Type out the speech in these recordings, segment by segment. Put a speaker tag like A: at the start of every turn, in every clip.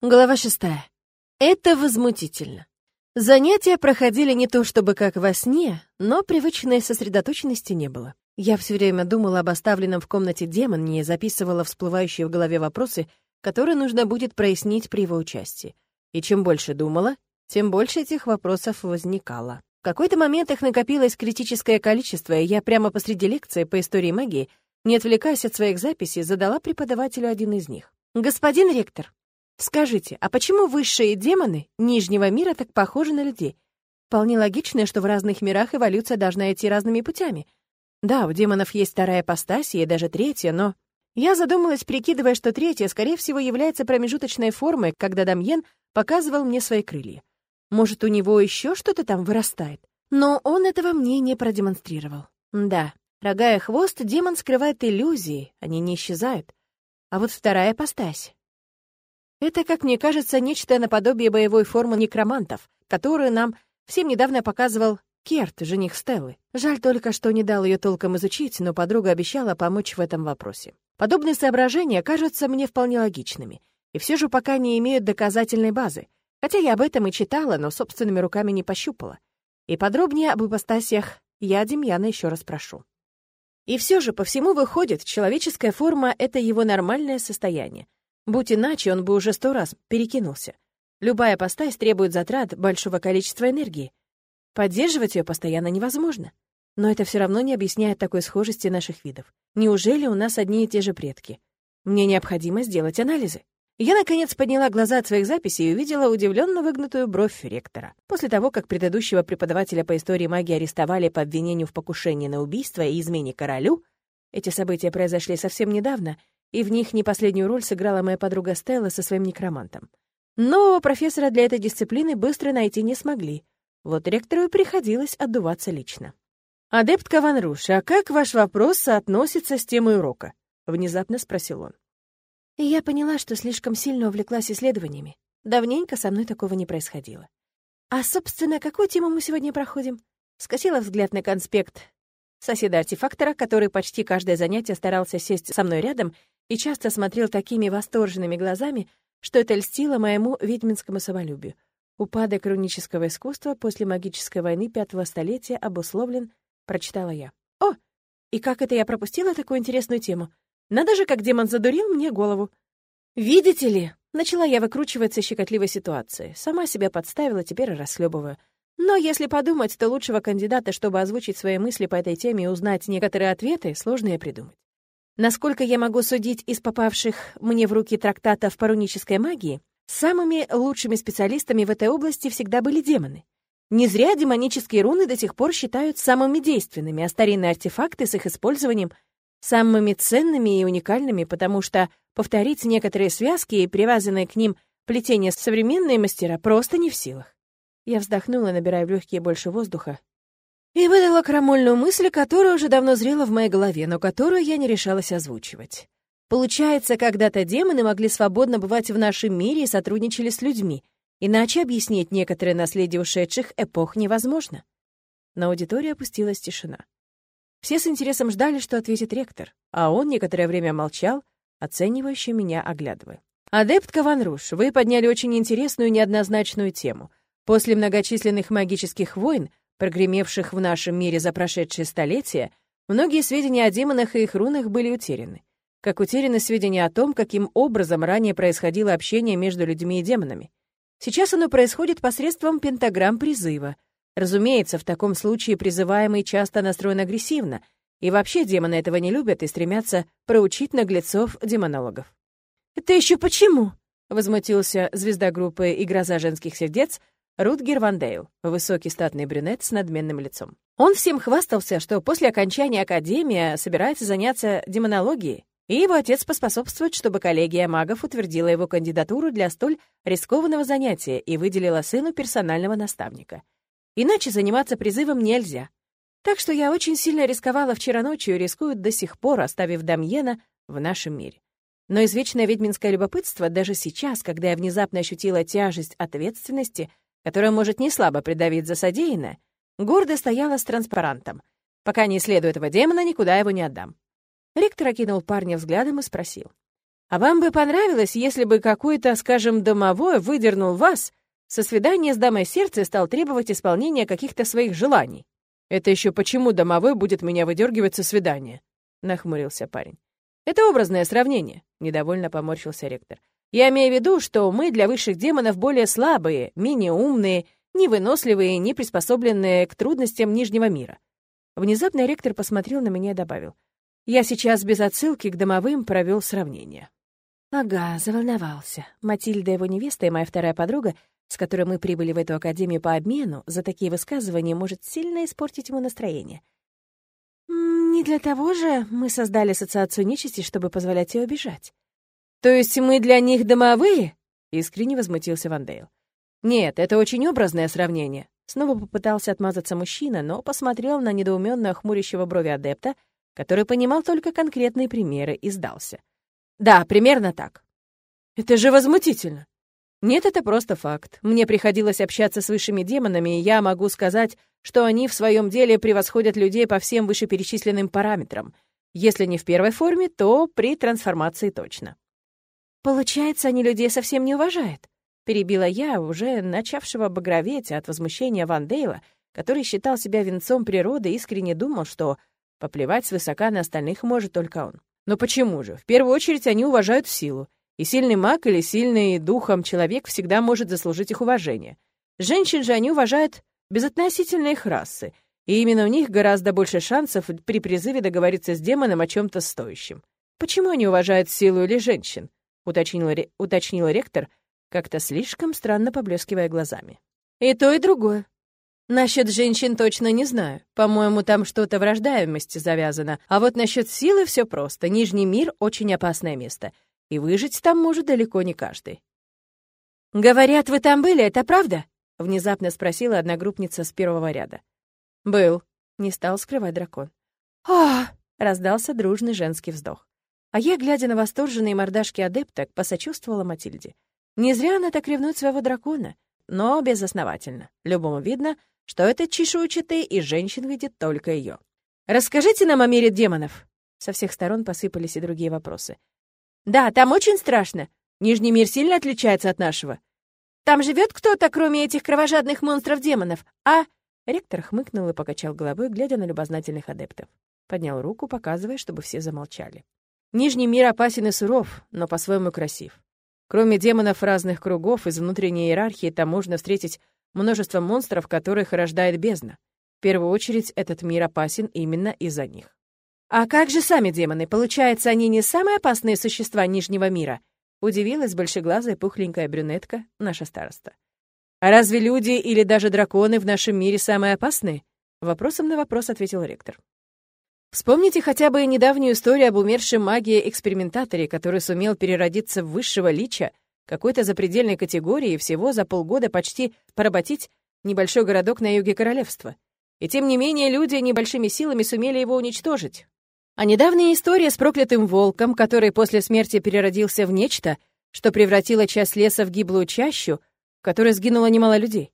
A: Глава шестая. Это возмутительно. Занятия проходили не то чтобы как во сне, но привычной сосредоточенности не было. Я все время думала об оставленном в комнате демоне и записывала всплывающие в голове вопросы, которые нужно будет прояснить при его участии. И чем больше думала, тем больше этих вопросов возникало. В какой-то момент их накопилось критическое количество, и я прямо посреди лекции по истории магии, не отвлекаясь от своих записей, задала преподавателю один из них. «Господин ректор, Скажите, а почему высшие демоны Нижнего мира так похожи на людей? Вполне логично, что в разных мирах эволюция должна идти разными путями. Да, у демонов есть вторая апостась и даже третья, но... Я задумалась, прикидывая, что третья, скорее всего, является промежуточной формой, когда Дамьен показывал мне свои крылья. Может, у него еще что-то там вырастает? Но он этого мне не продемонстрировал. Да, рога и хвост демон скрывает иллюзии, они не исчезают. А вот вторая апостась. Это, как мне кажется, нечто наподобие боевой формы некромантов, которую нам всем недавно показывал Керт, жених Стеллы. Жаль только, что не дал ее толком изучить, но подруга обещала помочь в этом вопросе. Подобные соображения кажутся мне вполне логичными, и все же пока не имеют доказательной базы, хотя я об этом и читала, но собственными руками не пощупала. И подробнее об ипостасиях я Демьяна еще раз прошу. И все же по всему выходит, человеческая форма — это его нормальное состояние, Будь иначе, он бы уже сто раз перекинулся. Любая постась требует затрат большого количества энергии. Поддерживать ее постоянно невозможно. Но это все равно не объясняет такой схожести наших видов. Неужели у нас одни и те же предки? Мне необходимо сделать анализы. Я, наконец, подняла глаза от своих записей и увидела удивленно выгнутую бровь ректора. После того, как предыдущего преподавателя по истории магии арестовали по обвинению в покушении на убийство и измене королю, эти события произошли совсем недавно, и в них не последнюю роль сыграла моя подруга Стелла со своим некромантом. Нового профессора для этой дисциплины быстро найти не смогли. Вот ректору и приходилось отдуваться лично. «Адепт Каванруш, а как ваш вопрос соотносится с темой урока?» — внезапно спросил он. Я поняла, что слишком сильно увлеклась исследованиями. Давненько со мной такого не происходило. «А, собственно, какую тему мы сегодня проходим?» Скосила взгляд на конспект соседа-артефактора, который почти каждое занятие старался сесть со мной рядом и часто смотрел такими восторженными глазами, что это льстило моему ведьминскому самолюбию. Упадок рунического искусства после магической войны пятого столетия обусловлен, прочитала я. О, и как это я пропустила такую интересную тему? Надо же, как демон задурил мне голову. Видите ли, начала я выкручиваться из щекотливой ситуации. Сама себя подставила, теперь расхлебываю. Но если подумать, то лучшего кандидата, чтобы озвучить свои мысли по этой теме и узнать некоторые ответы, сложно и придумать. Насколько я могу судить из попавших мне в руки трактатов по рунической магии, самыми лучшими специалистами в этой области всегда были демоны. Не зря демонические руны до сих пор считают самыми действенными, а старинные артефакты с их использованием самыми ценными и уникальными, потому что повторить некоторые связки и привязанные к ним плетения современные мастера просто не в силах. Я вздохнула, набирая в легкие больше воздуха, и выдала крамольную мысль, которая уже давно зрела в моей голове, но которую я не решалась озвучивать. Получается, когда-то демоны могли свободно бывать в нашем мире и сотрудничали с людьми, иначе объяснить некоторые наследие ушедших эпох невозможно. На аудитории опустилась тишина. Все с интересом ждали, что ответит ректор, а он некоторое время молчал, оценивающе меня оглядывая. «Адепт Каванруш, вы подняли очень интересную неоднозначную тему. После многочисленных магических войн прогремевших в нашем мире за прошедшие столетия, многие сведения о демонах и их рунах были утеряны. Как утеряны сведения о том, каким образом ранее происходило общение между людьми и демонами. Сейчас оно происходит посредством пентаграмм призыва. Разумеется, в таком случае призываемый часто настроен агрессивно, и вообще демоны этого не любят и стремятся проучить наглецов-демонологов. «Это еще почему?» — возмутился звезда группы «И гроза женских сердец», Рутгер Ван Дейл, высокий статный брюнет с надменным лицом. Он всем хвастался, что после окончания академии собирается заняться демонологией, и его отец поспособствует, чтобы коллегия магов утвердила его кандидатуру для столь рискованного занятия и выделила сыну персонального наставника. Иначе заниматься призывом нельзя. Так что я очень сильно рисковала вчера ночью и рискую до сих пор, оставив Дамьена в нашем мире. Но извечное ведьминское любопытство даже сейчас, когда я внезапно ощутила тяжесть ответственности — которая может не слабо придавить за содеянное, гордо стояла с транспарантом. «Пока не исследую этого демона, никуда его не отдам». Ректор окинул парня взглядом и спросил. А вам бы понравилось, если бы какой-то, скажем, домовой выдернул вас со свидания с дамой сердца и стал требовать исполнения каких-то своих желаний? Это еще почему домовой будет меня выдергивать со свидания? Нахмурился парень. Это образное сравнение, недовольно поморщился ректор. Я имею в виду, что мы для высших демонов более слабые, менее умные, невыносливые, не приспособленные к трудностям Нижнего мира. Внезапно ректор посмотрел на меня и добавил. Я сейчас без отсылки к домовым провел сравнение. Ага, заволновался. Матильда, его невеста и моя вторая подруга, с которой мы прибыли в эту академию по обмену, за такие высказывания может сильно испортить ему настроение. Не для того же мы создали ассоциацию нечисти, чтобы позволять ее убежать. То есть мы для них домовые? Искренне возмутился Вандейл. Нет, это очень образное сравнение. Снова попытался отмазаться мужчина, но посмотрел на недоуменно хмурящего брови адепта, который понимал только конкретные примеры и сдался. Да, примерно так. Это же возмутительно. Нет, это просто факт. Мне приходилось общаться с высшими демонами, и я могу сказать, что они в своем деле превосходят людей по всем вышеперечисленным параметрам. Если не в первой форме, то при трансформации точно. Получается, они людей совсем не уважают. Перебила я, уже начавшего багроветь от возмущения Ван Дейла, который считал себя венцом природы и искренне думал, что поплевать свысока на остальных может только он. Но почему же? В первую очередь они уважают силу. И сильный маг или сильный духом человек всегда может заслужить их уважение. Женщин же они уважают безотносительно их расы, и именно у них гораздо больше шансов при призыве договориться с демоном о чем то стоящем. Почему они уважают силу или женщин? Уточнил, уточнил ректор, как-то слишком странно поблескивая глазами. «И то, и другое. Насчет женщин точно не знаю. По-моему, там что-то в рождаемости завязано. А вот насчет силы все просто. Нижний мир — очень опасное место. И выжить там может далеко не каждый. «Говорят, вы там были, это правда?» — внезапно спросила одногруппница с первого ряда. «Был», — не стал скрывать дракон. «Ах!» — раздался дружный женский вздох. А я, глядя на восторженные мордашки адепток, посочувствовала Матильде. Не зря она так ревнует своего дракона, но безосновательно. Любому видно, что этот чешуйчатый и женщин видит только ее. «Расскажите нам о мире демонов!» Со всех сторон посыпались и другие вопросы. «Да, там очень страшно. Нижний мир сильно отличается от нашего. Там живет кто-то, кроме этих кровожадных монстров-демонов, а...» Ректор хмыкнул и покачал головой, глядя на любознательных адептов. Поднял руку, показывая, чтобы все замолчали. «Нижний мир опасен и суров, но по-своему красив. Кроме демонов разных кругов, из внутренней иерархии там можно встретить множество монстров, которых рождает бездна. В первую очередь, этот мир опасен именно из-за них. «А как же сами демоны? Получается, они не самые опасные существа Нижнего мира?» Удивилась большеглазая пухленькая брюнетка, наша староста. «А разве люди или даже драконы в нашем мире самые опасные?» Вопросом на вопрос ответил ректор. Вспомните хотя бы недавнюю историю об умершем магии-экспериментаторе, который сумел переродиться в высшего лича какой-то запредельной категории и всего за полгода почти поработить небольшой городок на юге королевства. И тем не менее люди небольшими силами сумели его уничтожить. А недавняя история с проклятым волком, который после смерти переродился в нечто, что превратило часть леса в гиблую чащу, в которой сгинуло немало людей.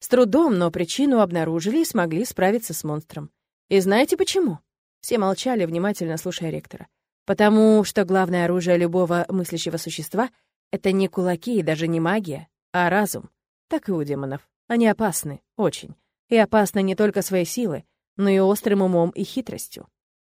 A: С трудом, но причину обнаружили и смогли справиться с монстром. И знаете почему? Все молчали, внимательно слушая ректора. Потому что главное оружие любого мыслящего существа — это не кулаки и даже не магия, а разум. Так и у демонов. Они опасны, очень. И опасны не только своей силой, но и острым умом и хитростью.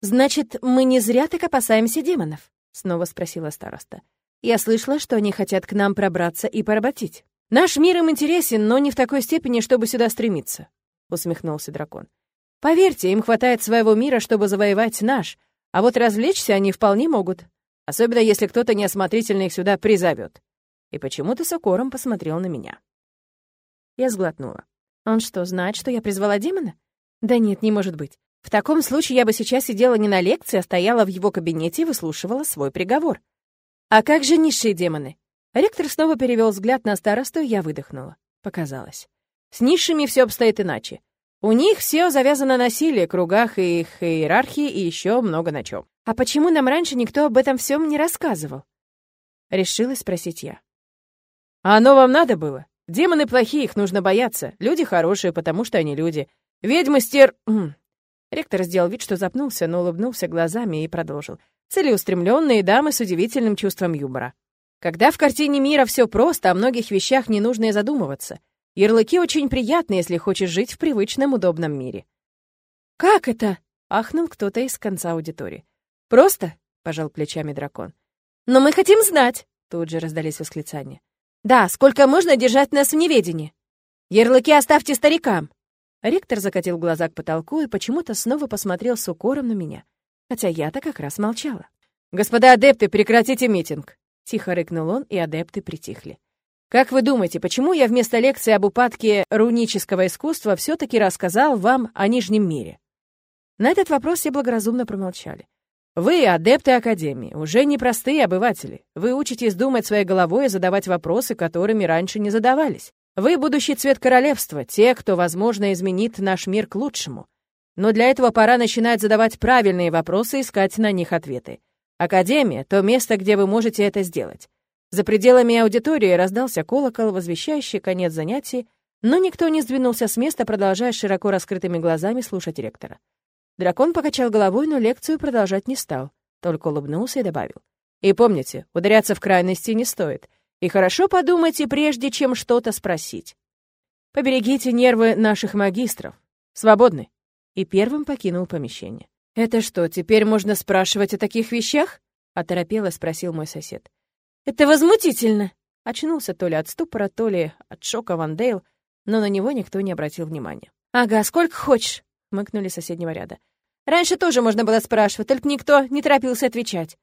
A: «Значит, мы не зря так опасаемся демонов?» — снова спросила староста. «Я слышала, что они хотят к нам пробраться и поработить. Наш мир им интересен, но не в такой степени, чтобы сюда стремиться», — усмехнулся дракон. Поверьте, им хватает своего мира, чтобы завоевать наш, а вот развлечься они вполне могут, особенно если кто-то неосмотрительно их сюда призовет. И почему-то с укором посмотрел на меня. Я сглотнула. Он что, знает, что я призвала демона? Да нет, не может быть. В таком случае я бы сейчас сидела не на лекции, а стояла в его кабинете и выслушивала свой приговор. А как же низшие демоны? Ректор снова перевел взгляд на старосту, и я выдохнула. Показалось. С низшими все обстоит иначе. У них все завязано на силе, кругах и их иерархии и еще много на чем. А почему нам раньше никто об этом всем не рассказывал? Решилась спросить я. А оно вам надо было? Демоны плохие, их нужно бояться. Люди хорошие, потому что они люди. Ведьмы стер... Ректор сделал вид, что запнулся, но улыбнулся глазами и продолжил. Целеустремленные дамы с удивительным чувством юмора. Когда в картине мира все просто, о многих вещах не нужно и задумываться. Ярлыки очень приятны, если хочешь жить в привычном удобном мире. «Как это?» — ахнул кто-то из конца аудитории. «Просто?» — пожал плечами дракон. «Но мы хотим знать!» — тут же раздались восклицания. «Да, сколько можно держать нас в неведении? Ярлыки оставьте старикам!» Ректор закатил глаза к потолку и почему-то снова посмотрел с укором на меня, хотя я-то как раз молчала. «Господа адепты, прекратите митинг!» Тихо рыкнул он, и адепты притихли. «Как вы думаете, почему я вместо лекции об упадке рунического искусства все таки рассказал вам о Нижнем мире?» На этот вопрос все благоразумно промолчали. Вы, адепты Академии, уже не простые обыватели. Вы учитесь думать своей головой и задавать вопросы, которыми раньше не задавались. Вы — будущий цвет королевства, те, кто, возможно, изменит наш мир к лучшему. Но для этого пора начинать задавать правильные вопросы и искать на них ответы. Академия — то место, где вы можете это сделать. За пределами аудитории раздался колокол, возвещающий конец занятий, но никто не сдвинулся с места, продолжая широко раскрытыми глазами слушать ректора. Дракон покачал головой, но лекцию продолжать не стал, только улыбнулся и добавил. «И помните, ударяться в крайности не стоит. И хорошо подумайте, прежде чем что-то спросить. Поберегите нервы наших магистров. Свободны». И первым покинул помещение. «Это что, теперь можно спрашивать о таких вещах?» — оторопело спросил мой сосед. «Это возмутительно!» Очнулся то ли от ступора, то ли от шока Ван Дейл, но на него никто не обратил внимания. «Ага, сколько хочешь!» хмыкнули соседнего ряда. «Раньше тоже можно было спрашивать, только никто не торопился отвечать».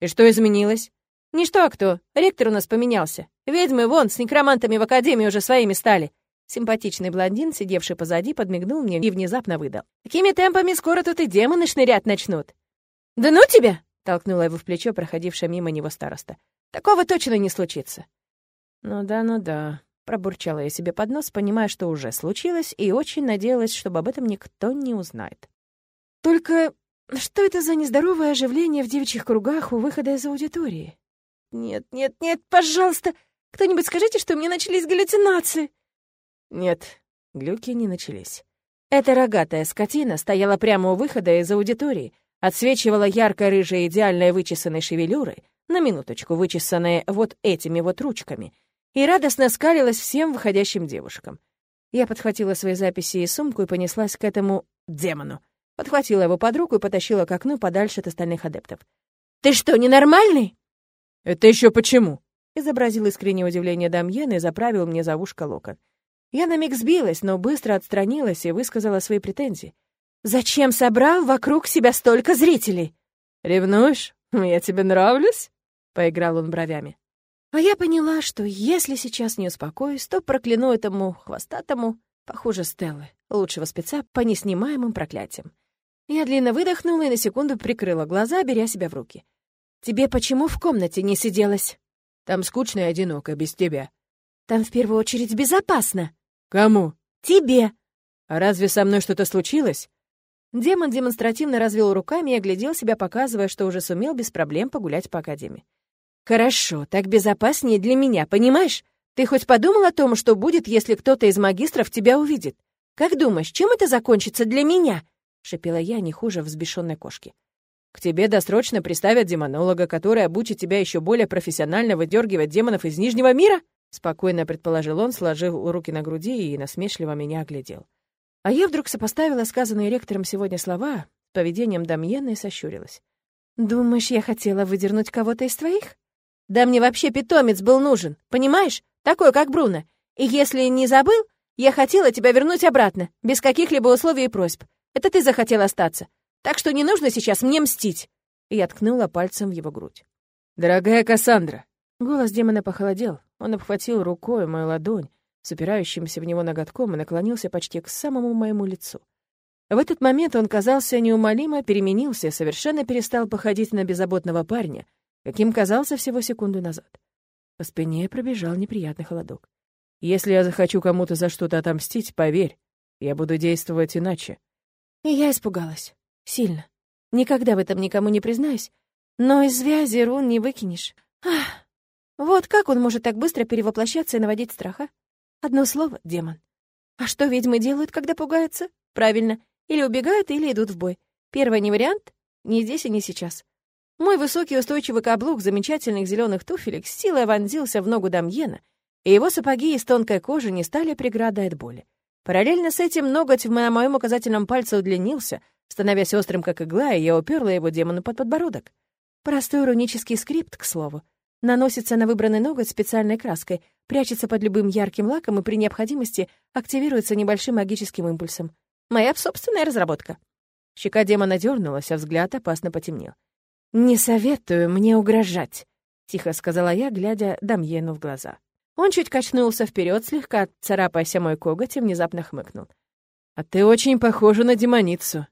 A: «И что изменилось?» «Ничто, а кто. Ректор у нас поменялся. Ведьмы вон с некромантами в академии уже своими стали». Симпатичный блондин, сидевший позади, подмигнул мне и внезапно выдал. «Такими темпами скоро тут и демоны шнырять начнут». «Да ну тебя!» — толкнула его в плечо проходившая мимо него староста. «Такого точно не случится». «Ну да, ну да», Пробурчала я себе под нос, понимая, что уже случилось, и очень надеялась, чтобы об этом никто не узнает. Только что это за нездоровое оживление в девичьих кругах у выхода из аудитории? Нет, нет, нет, пожалуйста, кто-нибудь скажите, что у меня начались галлюцинации. Нет, глюки не начались. Эта рогатая скотина стояла прямо у выхода из аудитории, отсвечивала ярко-рыжей идеальной вычесанной шевелюрой, на минуточку вычесанной вот этими вот ручками — и радостно скалилась всем выходящим девушкам. Я подхватила свои записи и сумку и понеслась к этому демону. Подхватила его под руку и потащила к окну подальше от остальных адептов. «Ты что, ненормальный?» «Это еще почему?» — изобразил искреннее удивление Дамьен и заправил мне за ушко локон. Я на миг сбилась, но быстро отстранилась и высказала свои претензии. «Зачем собрал вокруг себя столько зрителей?» «Ревнуешь? Я тебе нравлюсь?» — поиграл он бровями. А я поняла, что если сейчас не успокоюсь, то прокляну этому хвостатому, похоже, Стеллы, лучшего спеца по неснимаемым проклятиям. Я длинно выдохнула и на секунду прикрыла глаза, беря себя в руки. «Тебе почему в комнате не сиделось?» «Там скучно и одиноко, без тебя». «Там в первую очередь безопасно». «Кому?» «Тебе». «А разве со мной что-то случилось?» Демон демонстративно развел руками и оглядел себя, показывая, что уже сумел без проблем погулять по Академии. «Хорошо, так безопаснее для меня, понимаешь? Ты хоть подумал о том, что будет, если кто-то из магистров тебя увидит? Как думаешь, чем это закончится для меня?» — шепела я не хуже взбешенной кошки. «К тебе досрочно приставят демонолога, который обучит тебя еще более профессионально выдергивать демонов из Нижнего мира?» — спокойно предположил он, сложил руки на груди и насмешливо меня оглядел. А я вдруг сопоставила сказанные ректором сегодня слова поведением Дамьена и сощурилась. «Думаешь, я хотела выдернуть кого-то из твоих?» Да мне вообще питомец был нужен, понимаешь? Такой, как Бруно. И если не забыл, я хотела тебя вернуть обратно, без каких-либо условий и просьб. Это ты захотел остаться. Так что не нужно сейчас мне мстить. И я ткнула пальцем в его грудь. «Дорогая Кассандра!» Голос демона похолодел. Он обхватил рукой мою ладонь, с упирающимся в него ноготком, и наклонился почти к самому моему лицу. В этот момент он казался неумолимо, переменился совершенно перестал походить на беззаботного парня, каким казался всего секунду назад. По спине пробежал неприятный холодок. «Если я захочу кому-то за что-то отомстить, поверь, я буду действовать иначе». И я испугалась. Сильно. Никогда в этом никому не признаюсь. Но из связи рун не выкинешь. Ах, вот как он может так быстро перевоплощаться и наводить страха? Одно слово — демон. А что ведьмы делают, когда пугаются? Правильно, Или убегают, или идут в бой. Первый не вариант, ни здесь и не сейчас. Мой высокий устойчивый каблук замечательных зеленых туфелек с силой вонзился в ногу Дамьена, и его сапоги из тонкой кожи не стали преградой от боли. Параллельно с этим ноготь на моем указательном пальце удлинился, становясь острым, как игла, и я уперла его демону под подбородок. Простой рунический скрипт, к слову. Наносится на выбранный ноготь специальной краской, прячется под любым ярким лаком и при необходимости активируется небольшим магическим импульсом. Моя собственная разработка. Щека демона дернулась, а взгляд опасно потемнел. «Не советую мне угрожать», — тихо сказала я, глядя Дамьену в глаза. Он чуть качнулся вперед, слегка царапаяся мой коготь, и внезапно хмыкнул. «А ты очень похожа на демоницу».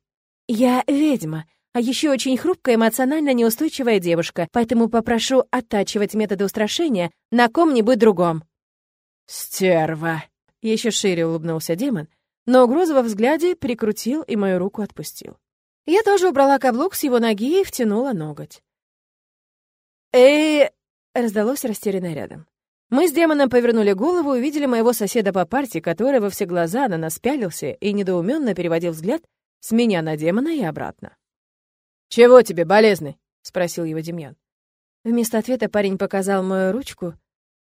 A: «Я ведьма, а еще очень хрупкая, эмоционально неустойчивая девушка, поэтому попрошу оттачивать методы устрашения на ком-нибудь другом».
B: «Стерва!»
A: — еще шире улыбнулся демон, но угрозу во взгляде прикрутил и мою руку отпустил. Я тоже убрала каблук с его ноги и втянула ноготь. э раздалось растерянно рядом. Мы с демоном повернули голову и увидели моего соседа по парте, который во все глаза на нас пялился и недоуменно переводил взгляд с меня на демона и обратно.
B: «Чего тебе, болезный?» — спросил его Демьян.
A: Вместо ответа парень показал мою ручку,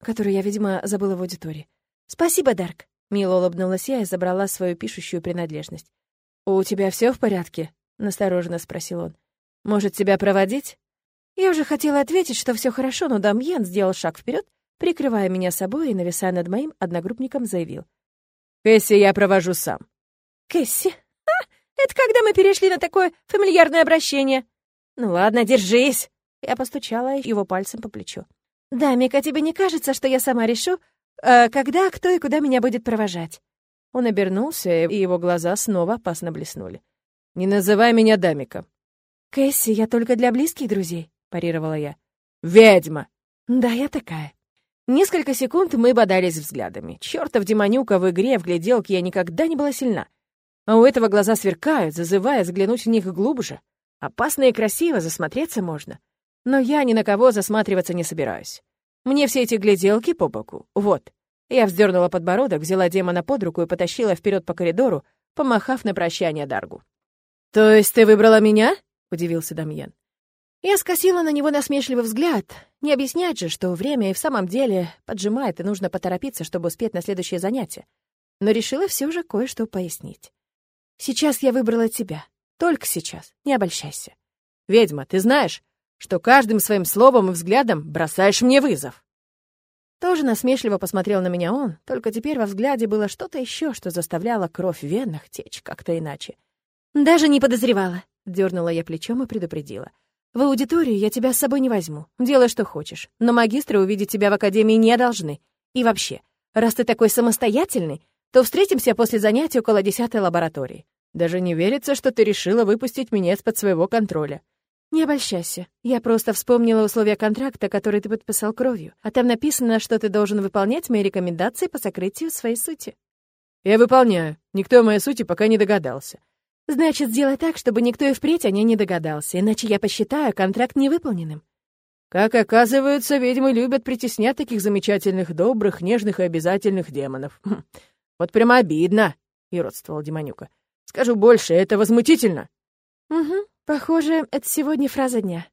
A: которую я, видимо, забыла в аудитории. «Спасибо, Дарк», — мило улыбнулась я и забрала свою пишущую принадлежность. «У тебя все в порядке?» — настороженно спросил он. «Может, тебя проводить?» Я уже хотела ответить, что все хорошо, но Дамьян сделал шаг вперед прикрывая меня собой и нависая над моим одногруппником, заявил.
B: «Кэсси я провожу сам».
A: «Кэсси? А, это когда мы перешли на такое фамильярное обращение?» «Ну ладно, держись!» Я постучала его пальцем по плечу. «Да, Мика, тебе не кажется, что я сама решу, э, когда, кто и куда меня будет провожать?» Он обернулся, и его глаза снова опасно блеснули.
B: «Не называй меня Дамиком».
A: «Кэсси, я только для близких друзей», — парировала я.
B: «Ведьма!»
A: «Да, я такая». Несколько секунд мы бодались взглядами. Чёртов демонюка в игре в гляделке я никогда не была сильна. А у этого глаза сверкают, зазывая взглянуть в них глубже. Опасно и красиво, засмотреться можно. Но я ни на кого засматриваться не собираюсь. Мне все эти гляделки по боку. Вот. Я вздернула подбородок, взяла демона под руку и потащила вперед по коридору, помахав на прощание Даргу.
B: «То есть ты выбрала меня?» — удивился Дамьен.
A: Я скосила на него насмешливый взгляд. Не объяснять же, что время и в самом деле поджимает, и нужно поторопиться, чтобы успеть на следующее занятие. Но решила все же кое-что пояснить. Сейчас я выбрала тебя. Только сейчас. Не обольщайся.
B: Ведьма, ты знаешь, что каждым своим словом и взглядом бросаешь мне вызов.
A: Тоже насмешливо посмотрел на меня он, только теперь во взгляде было что-то еще, что заставляло кровь в венах течь как-то иначе. «Даже не подозревала», — дернула я плечом и предупредила. В аудиторию я тебя с собой не возьму. Делай, что хочешь. Но магистры увидеть тебя в академии не должны. И вообще, раз ты такой самостоятельный, то встретимся после занятий около десятой лаборатории.
B: Даже не верится, что ты решила выпустить меня из-под своего контроля.
A: Не обольщайся. Я просто вспомнила условия контракта, который ты подписал кровью. А там написано, что ты должен выполнять мои рекомендации по сокрытию своей сути.
B: Я выполняю. Никто о моей сути пока не догадался.
A: Значит, сделай так, чтобы никто и впредь о ней не догадался, иначе я посчитаю контракт невыполненным.
B: Как оказывается, ведьмы любят притеснять таких замечательных, добрых, нежных и обязательных демонов. Хм, вот прямо обидно, — и родствовал Демонюка. Скажу больше, это возмутительно.
A: Угу, похоже, это сегодня фраза дня.